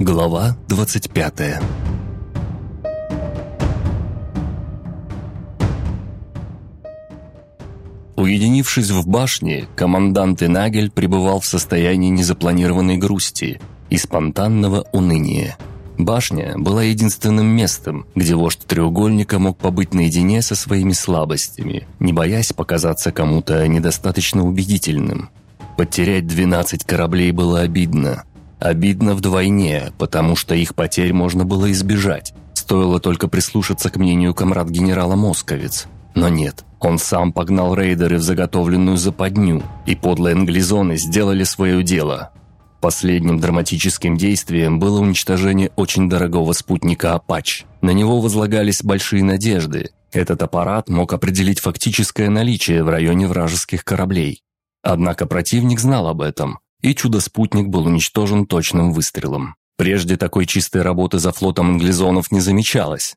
Глава 25 Уединившись в башне, командант Инагель пребывал в состоянии незапланированной грусти и спонтанного уныния. Башня была единственным местом, где вождь треугольника мог побыть наедине со своими слабостями, не боясь показаться кому-то недостаточно убедительным. Потерять 12 кораблей было обидно. Обидно вдвойне, потому что их потерь можно было избежать. Стоило только прислушаться к мнению комрад генерала Московец. Но нет, он сам погнал рейдеры в заготовленную западню, и подлые англизоны сделали свое дело. Последним драматическим действием было уничтожение очень дорогого спутника «Апач». На него возлагались большие надежды. Этот аппарат мог определить фактическое наличие в районе вражеских кораблей. Однако противник знал об этом, и чудо-спутник был уничтожен точным выстрелом. Прежде такой чистой работы за флотом англизонов не замечалось.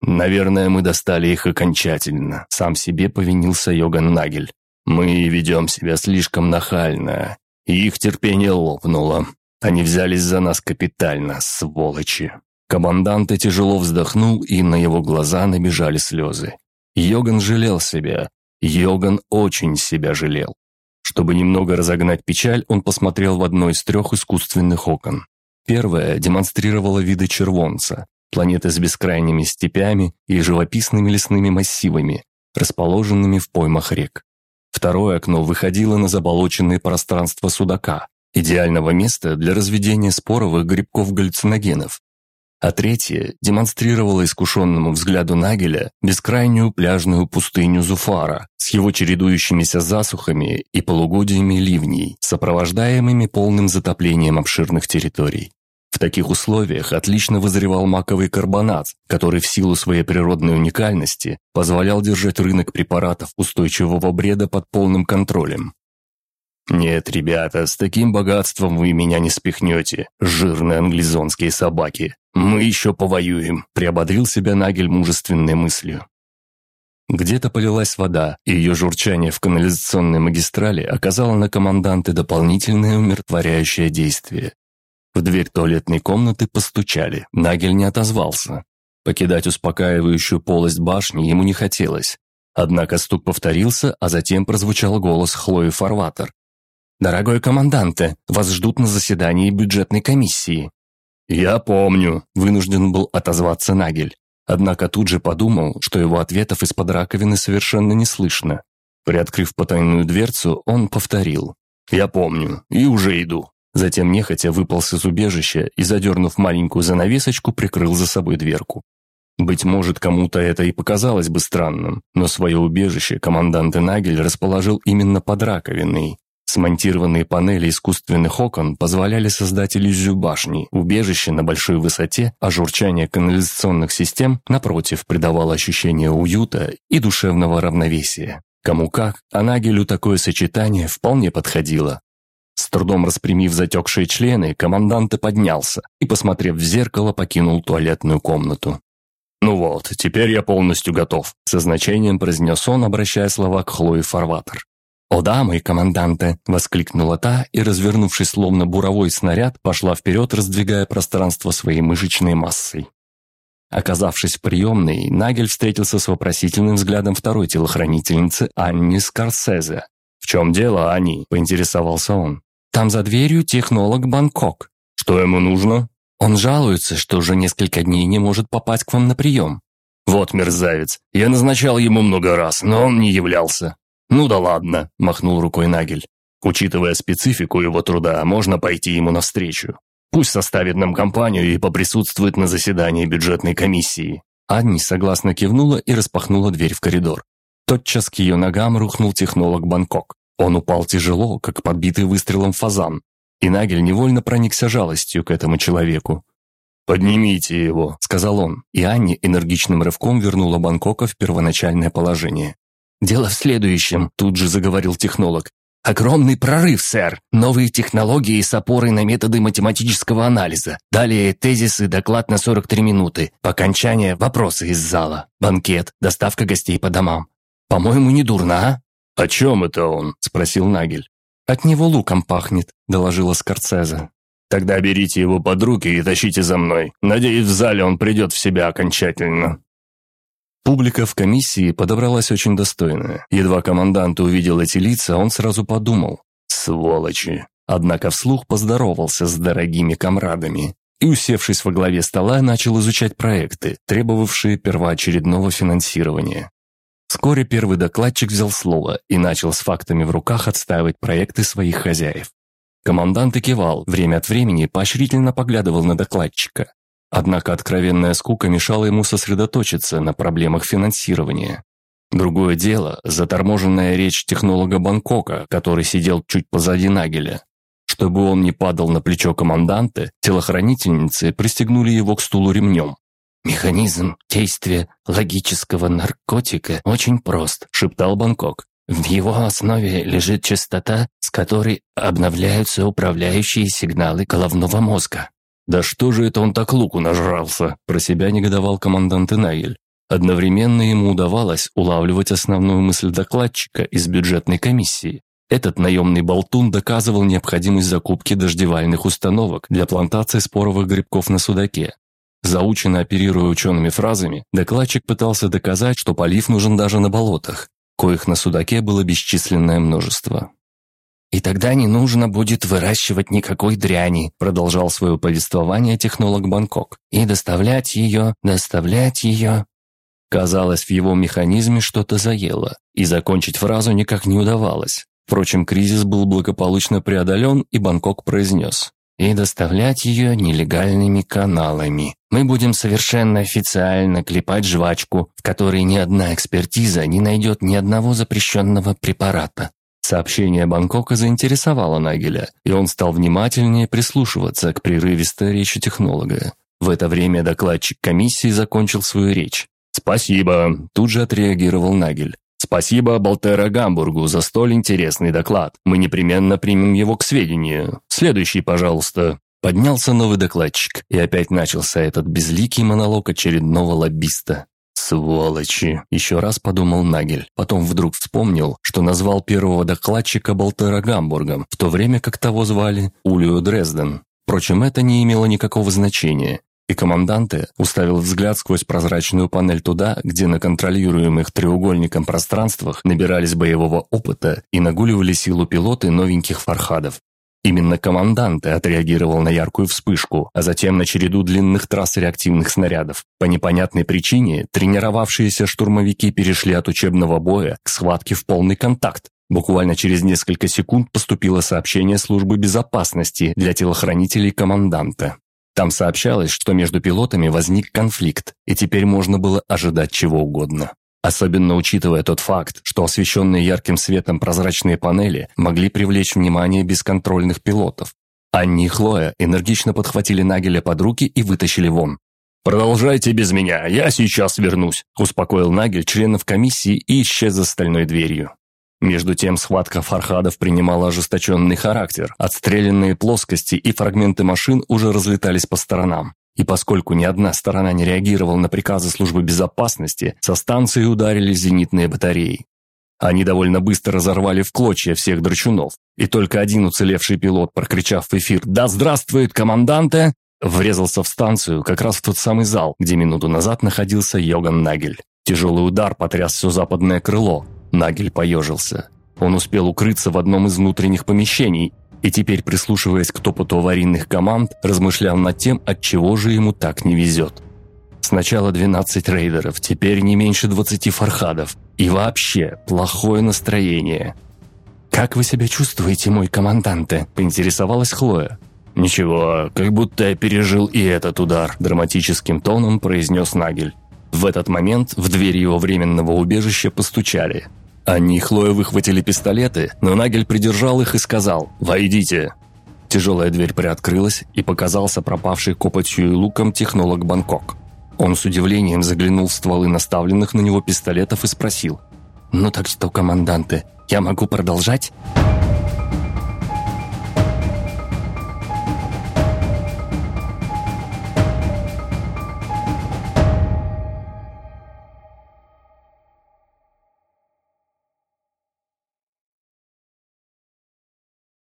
«Наверное, мы достали их окончательно», – сам себе повинился Йоган Нагель. «Мы ведем себя слишком нахально, и их терпение лопнуло. Они взялись за нас капитально, сволочи». Командант тяжело вздохнул, и на его глаза набежали слезы. Йоган жалел себя. Йоган очень себя жалел. Чтобы немного разогнать печаль, он посмотрел в одно из трех искусственных окон. Первое демонстрировало виды червонца, планеты с бескрайними степями и живописными лесными массивами, расположенными в поймах рек. Второе окно выходило на заболоченное пространство Судака, идеального места для разведения споровых грибков-галлюциногенов. А третье демонстрировало искушенному взгляду Нагеля бескрайнюю пляжную пустыню Зуфара с его чередующимися засухами и полугодиями ливней, сопровождаемыми полным затоплением обширных территорий. В таких условиях отлично вызревал маковый карбонат, который в силу своей природной уникальности позволял держать рынок препаратов устойчивого бреда под полным контролем. «Нет, ребята, с таким богатством вы меня не спихнете, жирные англизонские собаки. Мы еще повоюем», – приободрил себя Нагель мужественной мыслью. Где-то полилась вода, и ее журчание в канализационной магистрали оказало на команданты дополнительное умиротворяющее действие. В дверь туалетной комнаты постучали. Нагель не отозвался. Покидать успокаивающую полость башни ему не хотелось. Однако стук повторился, а затем прозвучал голос Хлои Фарватер. «Дорогой команданте, вас ждут на заседании бюджетной комиссии». «Я помню», – вынужден был отозваться Нагель. Однако тут же подумал, что его ответов из-под раковины совершенно не слышно. Приоткрыв потайную дверцу, он повторил. «Я помню, и уже иду». Затем нехотя выполз из убежища и, задернув маленькую занавесочку, прикрыл за собой дверку. Быть может, кому-то это и показалось бы странным, но свое убежище командант Нагель расположил именно под раковиной. Смонтированные панели искусственных окон позволяли создать иллюзию башни, убежище на большой высоте, а журчание канализационных систем, напротив, придавало ощущение уюта и душевного равновесия. Кому как, а Нагелю такое сочетание вполне подходило. С трудом распрямив затекшие члены, командант поднялся и, посмотрев в зеркало, покинул туалетную комнату. «Ну вот, теперь я полностью готов», – со значением произнес он, обращая слова к Хлое Фарватер. «О да, мой команданте!» – воскликнула та и, развернувшись словно буровой снаряд, пошла вперед, раздвигая пространство своей мышечной массой. Оказавшись в приемной, Нагель встретился с вопросительным взглядом второй телохранительницы Анни Скорсезе, «В чем дело, Ани?» – поинтересовался он. «Там за дверью технолог Бангкок». «Что ему нужно?» «Он жалуется, что уже несколько дней не может попасть к вам на прием». «Вот мерзавец. Я назначал ему много раз, но он не являлся». «Ну да ладно», – махнул рукой Нагель. «Учитывая специфику его труда, можно пойти ему навстречу. Пусть составит нам компанию и поприсутствует на заседании бюджетной комиссии». Анни согласно кивнула и распахнула дверь в коридор. Тотчас к ее ногам рухнул технолог Бангкок. Он упал тяжело, как подбитый выстрелом фазан. И Нагель невольно проникся жалостью к этому человеку. «Поднимите его», — сказал он, и Анни энергичным рывком вернула Бангкока в первоначальное положение. «Дело в следующем», — тут же заговорил технолог. «Огромный прорыв, сэр! Новые технологии с опорой на методы математического анализа. Далее тезисы, доклад на 43 минуты. По окончании вопросы из зала. Банкет, доставка гостей по домам. «По-моему, не дурно, а?» «О чем это он?» – спросил Нагель. «От него луком пахнет», – доложила Скорцезе. Тогда берите его под руки и тащите за мной. Надеюсь, в зале он придет в себя окончательно». Публика в комиссии подобралась очень достойная. Едва командант увидел эти лица, он сразу подумал «Сволочи!». Однако вслух поздоровался с дорогими комрадами и, усевшись во главе стола, начал изучать проекты, требовавшие первоочередного финансирования. Вскоре первый докладчик взял слово и начал с фактами в руках отстаивать проекты своих хозяев. Командант и кивал, время от времени поощрительно поглядывал на докладчика. Однако откровенная скука мешала ему сосредоточиться на проблемах финансирования. Другое дело – заторможенная речь технолога Бангкока, который сидел чуть позади Нагеля. Чтобы он не падал на плечо команданта, телохранительницы пристегнули его к стулу ремнем. «Механизм действия логического наркотика очень прост», – шептал Бангкок. «В его основе лежит частота, с которой обновляются управляющие сигналы головного мозга. «Да что же это он так луку нажрался?» – про себя негодовал командант Инагель. Одновременно ему удавалось улавливать основную мысль докладчика из бюджетной комиссии. Этот наемный болтун доказывал необходимость закупки дождевальных установок для плантации споровых грибков на судаке. Заученно оперируя учеными фразами, докладчик пытался доказать, что полив нужен даже на болотах, коих на судаке было бесчисленное множество. «И тогда не нужно будет выращивать никакой дряни», продолжал свое повествование технолог Бангкок. «И доставлять ее, доставлять ее». Казалось, в его механизме что-то заело, и закончить фразу никак не удавалось. Впрочем, кризис был благополучно преодолен, и Бангкок произнес. «И доставлять ее нелегальными каналами. Мы будем совершенно официально клепать жвачку, в которой ни одна экспертиза не найдет ни одного запрещенного препарата. Сообщение Бангкока заинтересовало Нагеля, и он стал внимательнее прислушиваться к прерывистой речи технолога. В это время докладчик комиссии закончил свою речь. «Спасибо», – тут же отреагировал Нагель. «Спасибо Болтера Гамбургу за столь интересный доклад. Мы непременно примем его к сведению. Следующий, пожалуйста». Поднялся новый докладчик, и опять начался этот безликий монолог очередного лоббиста. «Сволочи!» – еще раз подумал Нагель. Потом вдруг вспомнил, что назвал первого докладчика Болтера Гамбургом, в то время как того звали Улио Дрезден. Впрочем, это не имело никакого значения. И команданте уставил взгляд сквозь прозрачную панель туда, где на контролируемых треугольником пространствах набирались боевого опыта и нагуливали силу пилоты новеньких фархадов. Именно командант отреагировал на яркую вспышку, а затем на череду длинных трасс реактивных снарядов. По непонятной причине тренировавшиеся штурмовики перешли от учебного боя к схватке в полный контакт. Буквально через несколько секунд поступило сообщение службы безопасности для телохранителей команданта. Там сообщалось, что между пилотами возник конфликт, и теперь можно было ожидать чего угодно. Особенно учитывая тот факт, что освещенные ярким светом прозрачные панели могли привлечь внимание бесконтрольных пилотов. Анни и Хлоя энергично подхватили Нагеля под руки и вытащили вон. «Продолжайте без меня, я сейчас вернусь», – успокоил Нагель членов комиссии и исчез за стальной дверью. Между тем схватка фархадов принимала ожесточенный характер. Отстрелянные плоскости и фрагменты машин уже разлетались по сторонам. И поскольку ни одна сторона не реагировала на приказы службы безопасности, со станции ударили зенитные батареи. Они довольно быстро разорвали в клочья всех драчунов, и только один уцелевший пилот, прокричав в эфир «Да здравствует команданте!», врезался в станцию как раз в тот самый зал, где минуту назад находился Йоган Нагель. Тяжелый удар потряс все западное крыло. Нагель поежился. Он успел укрыться в одном из внутренних помещений и теперь, прислушиваясь к топоту аварийных команд, размышлял над тем, от чего же ему так не везет. Сначала 12 рейдеров, теперь не меньше 20 фархадов. И вообще, плохое настроение. «Как вы себя чувствуете, мой команданте?» – поинтересовалась Хлоя. «Ничего, как будто я пережил и этот удар», – драматическим тоном произнес Нагель. В этот момент в дверь его временного убежища постучали. Они и Хлоя выхватили пистолеты, но Нагель придержал их и сказал «Войдите». Тяжелая дверь приоткрылась, и показался пропавший копотью и луком технолог Бангкок. Он с удивлением заглянул в стволы наставленных на него пистолетов и спросил «Ну так что, команданты, я могу продолжать?»